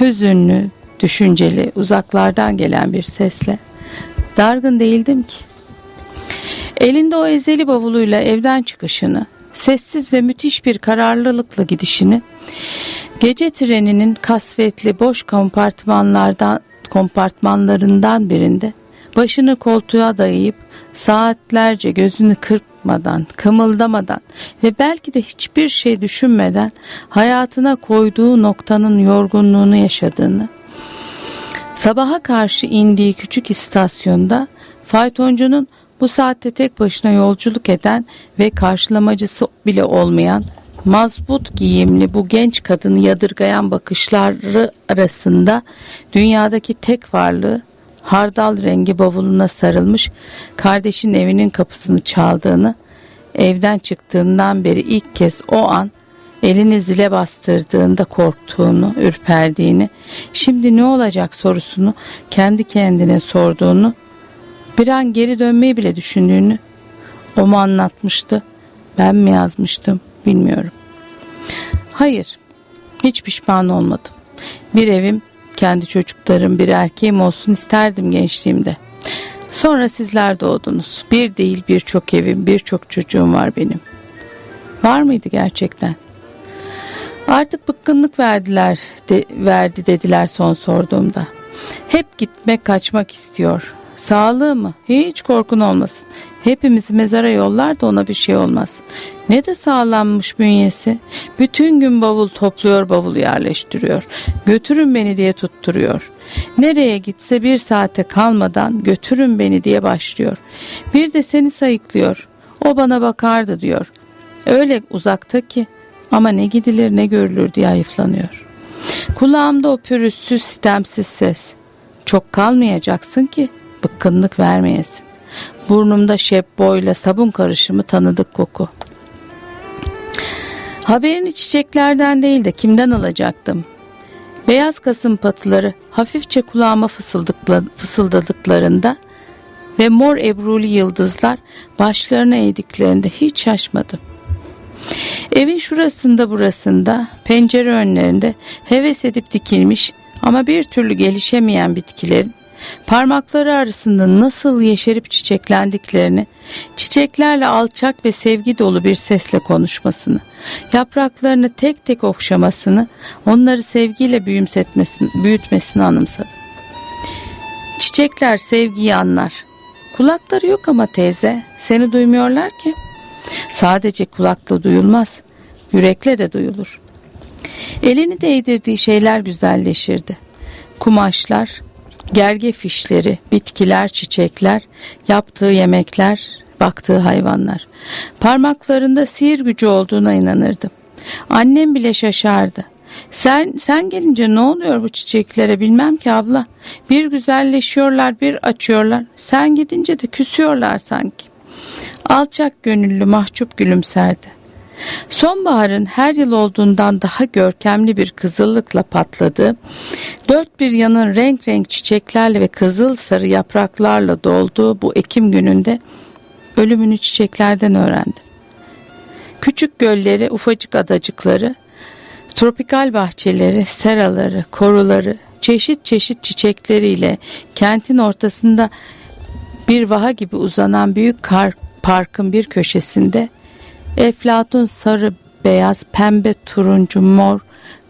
Hüzünlü, düşünceli, uzaklardan gelen bir sesle. Dargın değildim ki. Elinde o ezeli bavuluyla evden çıkışını, sessiz ve müthiş bir kararlılıkla gidişini, gece treninin kasvetli boş kompartmanlardan kompartmanlarından birinde başını koltuğa dayayıp saatlerce gözünü kırpmadan, kımıldamadan ve belki de hiçbir şey düşünmeden hayatına koyduğu noktanın yorgunluğunu yaşadığını, sabaha karşı indiği küçük istasyonda faytoncunun bu saatte tek başına yolculuk eden ve karşılamacısı bile olmayan mazbut giyimli bu genç kadını yadırgayan bakışları arasında dünyadaki tek varlığı hardal rengi bavuluna sarılmış kardeşin evinin kapısını çaldığını evden çıktığından beri ilk kez o an elini zile bastırdığında korktuğunu, ürperdiğini, şimdi ne olacak sorusunu kendi kendine sorduğunu, bir an geri dönmeyi bile düşündüğünü o mu anlatmıştı, ben mi yazmıştım bilmiyorum. Hayır, hiç pişman olmadım. Bir evim, kendi çocuklarım, bir erkeğim olsun isterdim gençliğimde. Sonra sizler doğdunuz. Bir değil birçok evim, birçok çocuğum var benim. Var mıydı gerçekten? Artık bıkkınlık verdiler, de, verdi dediler son sorduğumda. Hep gitmek kaçmak istiyor. Sağlığı mı? Hiç korkun olmasın. Hepimizi mezara yollar da ona bir şey olmaz. Ne de sağlanmış bünyesi. Bütün gün bavul topluyor bavul yerleştiriyor. Götürün beni diye tutturuyor. Nereye gitse bir saate kalmadan götürün beni diye başlıyor. Bir de seni sayıklıyor. O bana bakardı diyor. Öyle uzakta ki ama ne gidilir ne görülür diye ayıflanıyor. Kulağımda o pürüzsüz sitemsiz ses. Çok kalmayacaksın ki bıkkınlık vermeyesin. Burnumda şep boyla sabun karışımı tanıdık koku. Haberini çiçeklerden değil de kimden alacaktım? Beyaz kasım patıları hafifçe kulağıma fısıldadıklarında ve mor ebruli yıldızlar başlarına eğdiklerinde hiç şaşmadım. Evin şurasında burasında pencere önlerinde heves edip dikilmiş ama bir türlü gelişemeyen bitkilerin parmakları arasında nasıl yeşerip çiçeklendiklerini, çiçeklerle alçak ve sevgi dolu bir sesle konuşmasını, yapraklarını tek tek okşamasını, onları sevgiyle büyümsetmesini, büyütmesini anımsadım. Çiçekler sevgiyi anlar. Kulakları yok ama teyze, seni duymuyorlar ki. Sadece kulakla duyulmaz, yürekle de duyulur. Elini değdirdiği şeyler güzelleşirdi. Kumaşlar, gerge fişleri, bitkiler, çiçekler, yaptığı yemekler, baktığı hayvanlar. Parmaklarında sihir gücü olduğuna inanırdım. Annem bile şaşardı. Sen sen gelince ne oluyor bu çiçeklere bilmem ki abla. Bir güzelleşiyorlar, bir açıyorlar. Sen gidince de küsüyorlar sanki. Alçak gönüllü mahcup gülümserdi. Sonbaharın her yıl olduğundan daha görkemli bir kızıllıkla patladı. Dört bir yanın renk renk çiçeklerle ve kızıl sarı yapraklarla dolduğu bu Ekim gününde ölümünü çiçeklerden öğrendim. Küçük gölleri, ufacık adacıkları, tropikal bahçeleri, seraları, koruları, çeşit çeşit çiçekleriyle kentin ortasında bir vaha gibi uzanan büyük kar, parkın bir köşesinde Eflatun sarı, beyaz, pembe, turuncu, mor,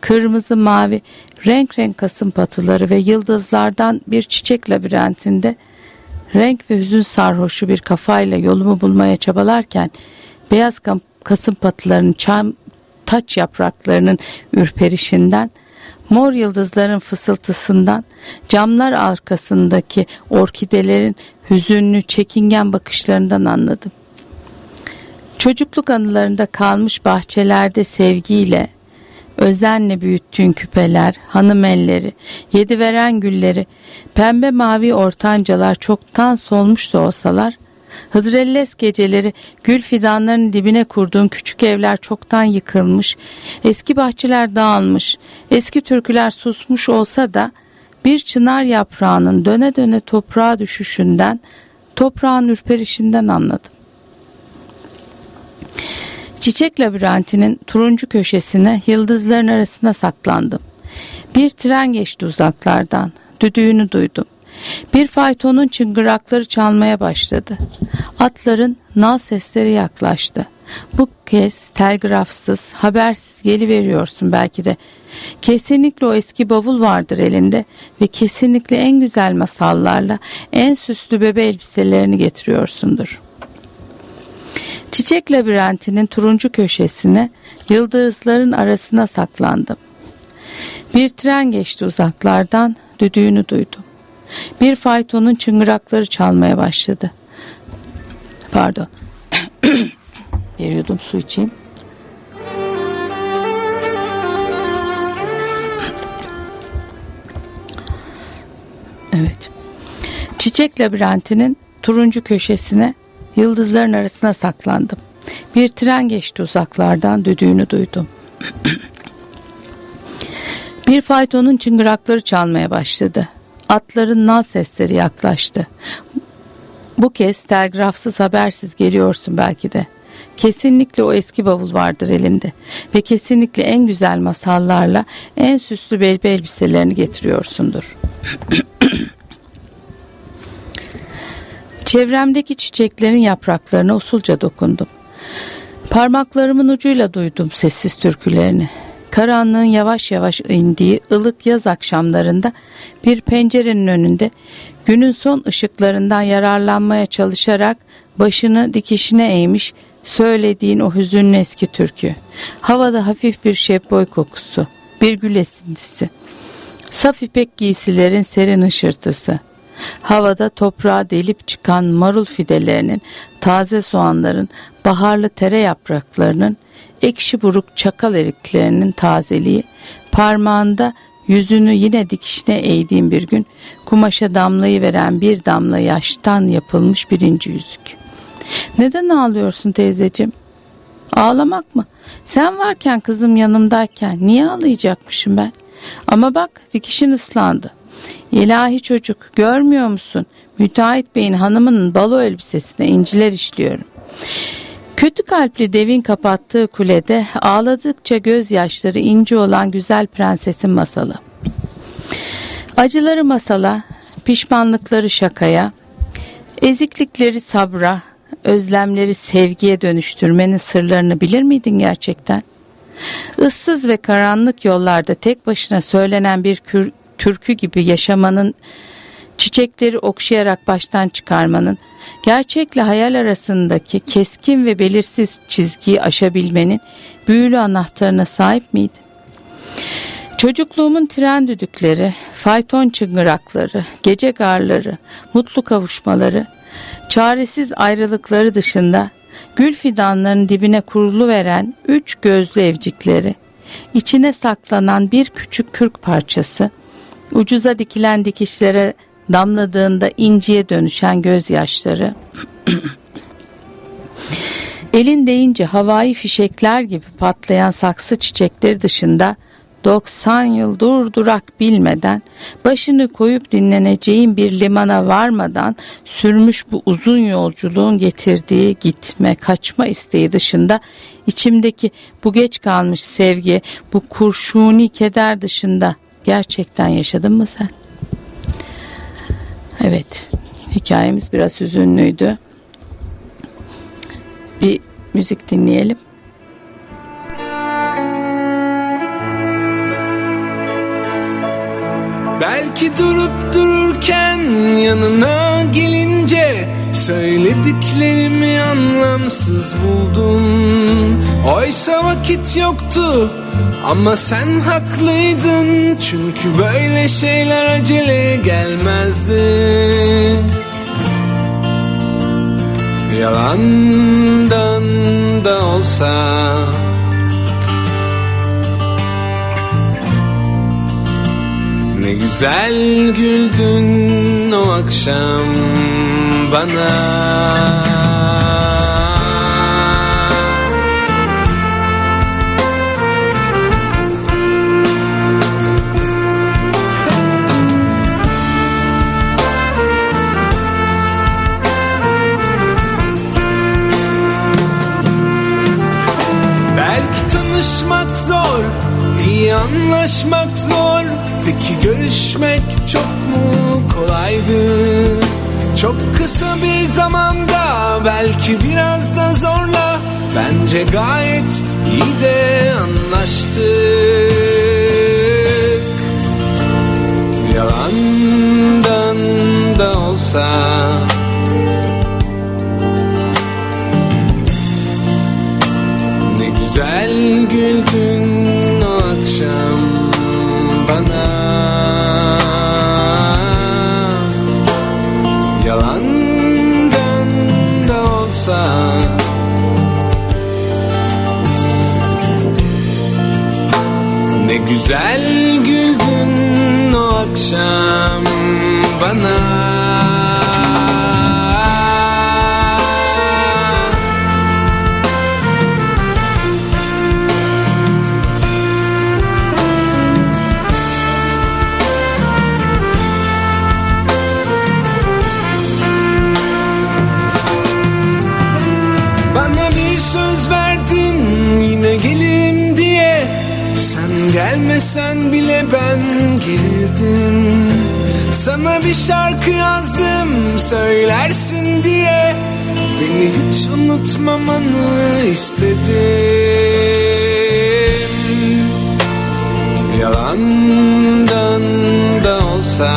kırmızı, mavi, renk renk kasım patıları ve yıldızlardan bir çiçek labirentinde renk ve hüzün sarhoşu bir kafayla yolumu bulmaya çabalarken beyaz kasım patılarının çam taç yapraklarının ürperişinden mor yıldızların fısıltısından, camlar arkasındaki orkidelerin hüzünlü, çekingen bakışlarından anladım. Çocukluk anılarında kalmış bahçelerde sevgiyle, özenle büyüttüğün küpeler, hanım elleri, yedi veren gülleri, pembe mavi ortancalar çoktan solmuş da olsalar, Hıdrellez geceleri gül fidanlarının dibine kurduğun küçük evler çoktan yıkılmış, eski bahçeler dağılmış, eski türküler susmuş olsa da bir çınar yaprağının döne döne toprağa düşüşünden, toprağın ürperişinden anladım. Çiçek labirentinin turuncu köşesine yıldızların arasına saklandım. Bir tren geçti uzaklardan. Düdüğünü duydum. Bir faytonun çıngırakları çalmaya başladı. Atların nal sesleri yaklaştı. Bu kez telgrafsız, habersiz geliveriyorsun belki de. Kesinlikle o eski bavul vardır elinde ve kesinlikle en güzel masallarla en süslü bebe elbiselerini getiriyorsundur. Çiçek labirentinin turuncu köşesine yıldızların arasına saklandım. Bir tren geçti uzaklardan, düdüğünü duydum. Bir faytonun çıngırakları çalmaya başladı. Pardon. bir yudum su içeyim. Evet. Çiçek labirentinin turuncu köşesine yıldızların arasına saklandım. Bir tren geçti uzaklardan düdüğünü duydum. bir faytonun çıngırakları çalmaya başladı. Atların nal sesleri yaklaştı. Bu kez telgrafsız habersiz geliyorsun belki de. Kesinlikle o eski bavul vardır elinde ve kesinlikle en güzel masallarla en süslü belbe elbiselerini getiriyorsundur. Çevremdeki çiçeklerin yapraklarına usulca dokundum. Parmaklarımın ucuyla duydum sessiz türkülerini. Karanlığın yavaş yavaş indiği ılık yaz akşamlarında bir pencerenin önünde günün son ışıklarından yararlanmaya çalışarak başını dikişine eğmiş söylediğin o hüzünlü eski türkü. Havada hafif bir şebboy kokusu, bir gül esintisi. Saf ipek giysilerin serin ışırtısı. Havada toprağa delip çıkan marul fidelerinin, taze soğanların, baharlı tere yapraklarının, ekşi buruk çakal eriklerinin tazeliği, parmağında yüzünü yine dikişine eğdiğim bir gün kumaşa damlayı veren bir damla yaştan yapılmış birinci yüzük. Neden ağlıyorsun teyzeciğim? Ağlamak mı? Sen varken kızım yanımdayken niye ağlayacakmışım ben? Ama bak dikişin ıslandı. İlahi çocuk görmüyor musun? Müteahhit Bey'in hanımının balo elbisesine inciler işliyorum. Kötü kalpli devin kapattığı kulede ağladıkça gözyaşları ince olan güzel prensesin masalı. Acıları masala, pişmanlıkları şakaya, eziklikleri sabra, özlemleri sevgiye dönüştürmenin sırlarını bilir miydin gerçekten? Issız ve karanlık yollarda tek başına söylenen bir türkü gibi yaşamanın çiçekleri okşayarak baştan çıkarmanın, gerçekle hayal arasındaki keskin ve belirsiz çizgiyi aşabilmenin büyülü anahtarına sahip miydin? Çocukluğumun tren düdükleri, fayton çıngırakları, gece garları, mutlu kavuşmaları, çaresiz ayrılıkları dışında gül fidanlarının dibine kurulu veren üç gözlü evcikleri, içine saklanan bir küçük kürk parçası, ucuza dikilen dikişlere damladığında inciye dönüşen gözyaşları. Elin deyince havai fişekler gibi patlayan saksı çiçekleri dışında 90 yıl durdurak bilmeden başını koyup dinleneceğin bir limana varmadan sürmüş bu uzun yolculuğun getirdiği gitme kaçma isteği dışında içimdeki bu geç kalmış sevgi bu kurşuni keder dışında gerçekten yaşadın mı sen? Evet, hikayemiz biraz hüzünlüydü. Bir müzik dinleyelim. Belki durup dururken yanına gelince Söylediklerimi anlamsız buldum. Oysa vakit yoktu ama sen haklıydın. Çünkü böyle şeyler acele gelmezdi. Yalandan da olsa Güzel güldün o akşam bana belki biraz da zorla Bence gayet iyi de anlaştık. Yalandan da olsa. Ne güzel güldün güzel güldün o akşam bana ben gelirdim Sana bir şarkı yazdım söylersin diye. Beni hiç unutmamanı istedim. Yalandan da olsa.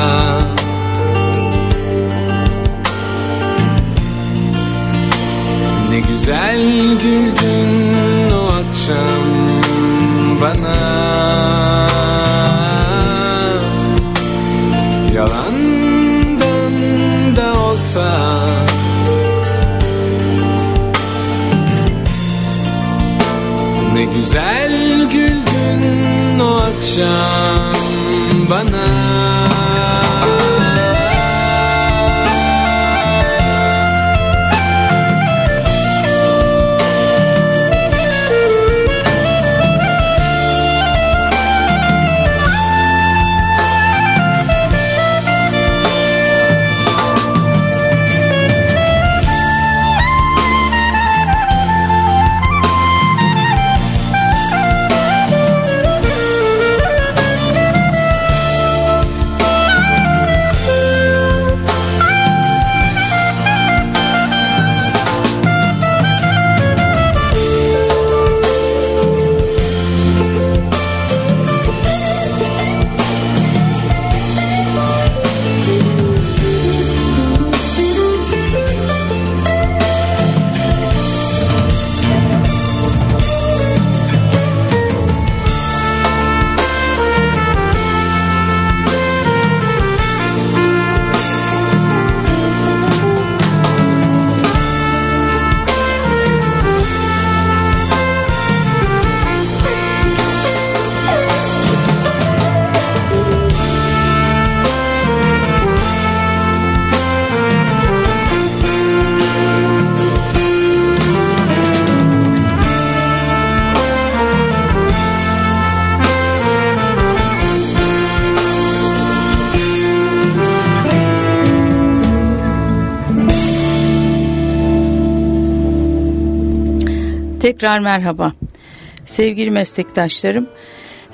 Ne güzel güldün o akşam bana olsa. Ne güzel güldün o akşam bana Tekrar merhaba. Sevgili meslektaşlarım,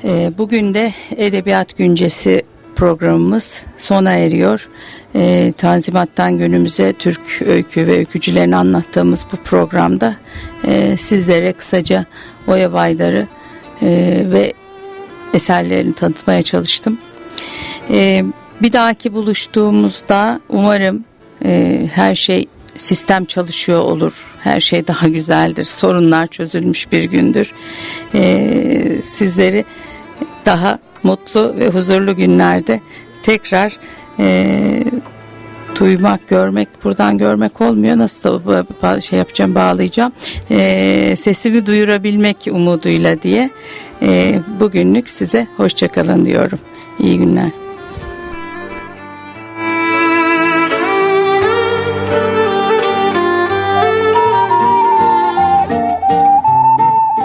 e, bugün de Edebiyat Güncesi programımız sona eriyor. E, Tanzimattan günümüze Türk öykü ve öykücülerini anlattığımız bu programda e, sizlere kısaca Oya Baydar'ı ve eserlerini tanıtmaya çalıştım. Bir dahaki buluştuğumuzda umarım her şey sistem çalışıyor olur. Her şey daha güzeldir. Sorunlar çözülmüş bir gündür. E, sizleri daha mutlu ve huzurlu günlerde tekrar e, duymak, görmek, buradan görmek olmuyor. Nasıl da şey yapacağım, bağlayacağım. E, sesimi duyurabilmek umuduyla diye e, bugünlük size hoşçakalın diyorum. İyi günler.